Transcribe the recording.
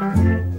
Mm-hmm.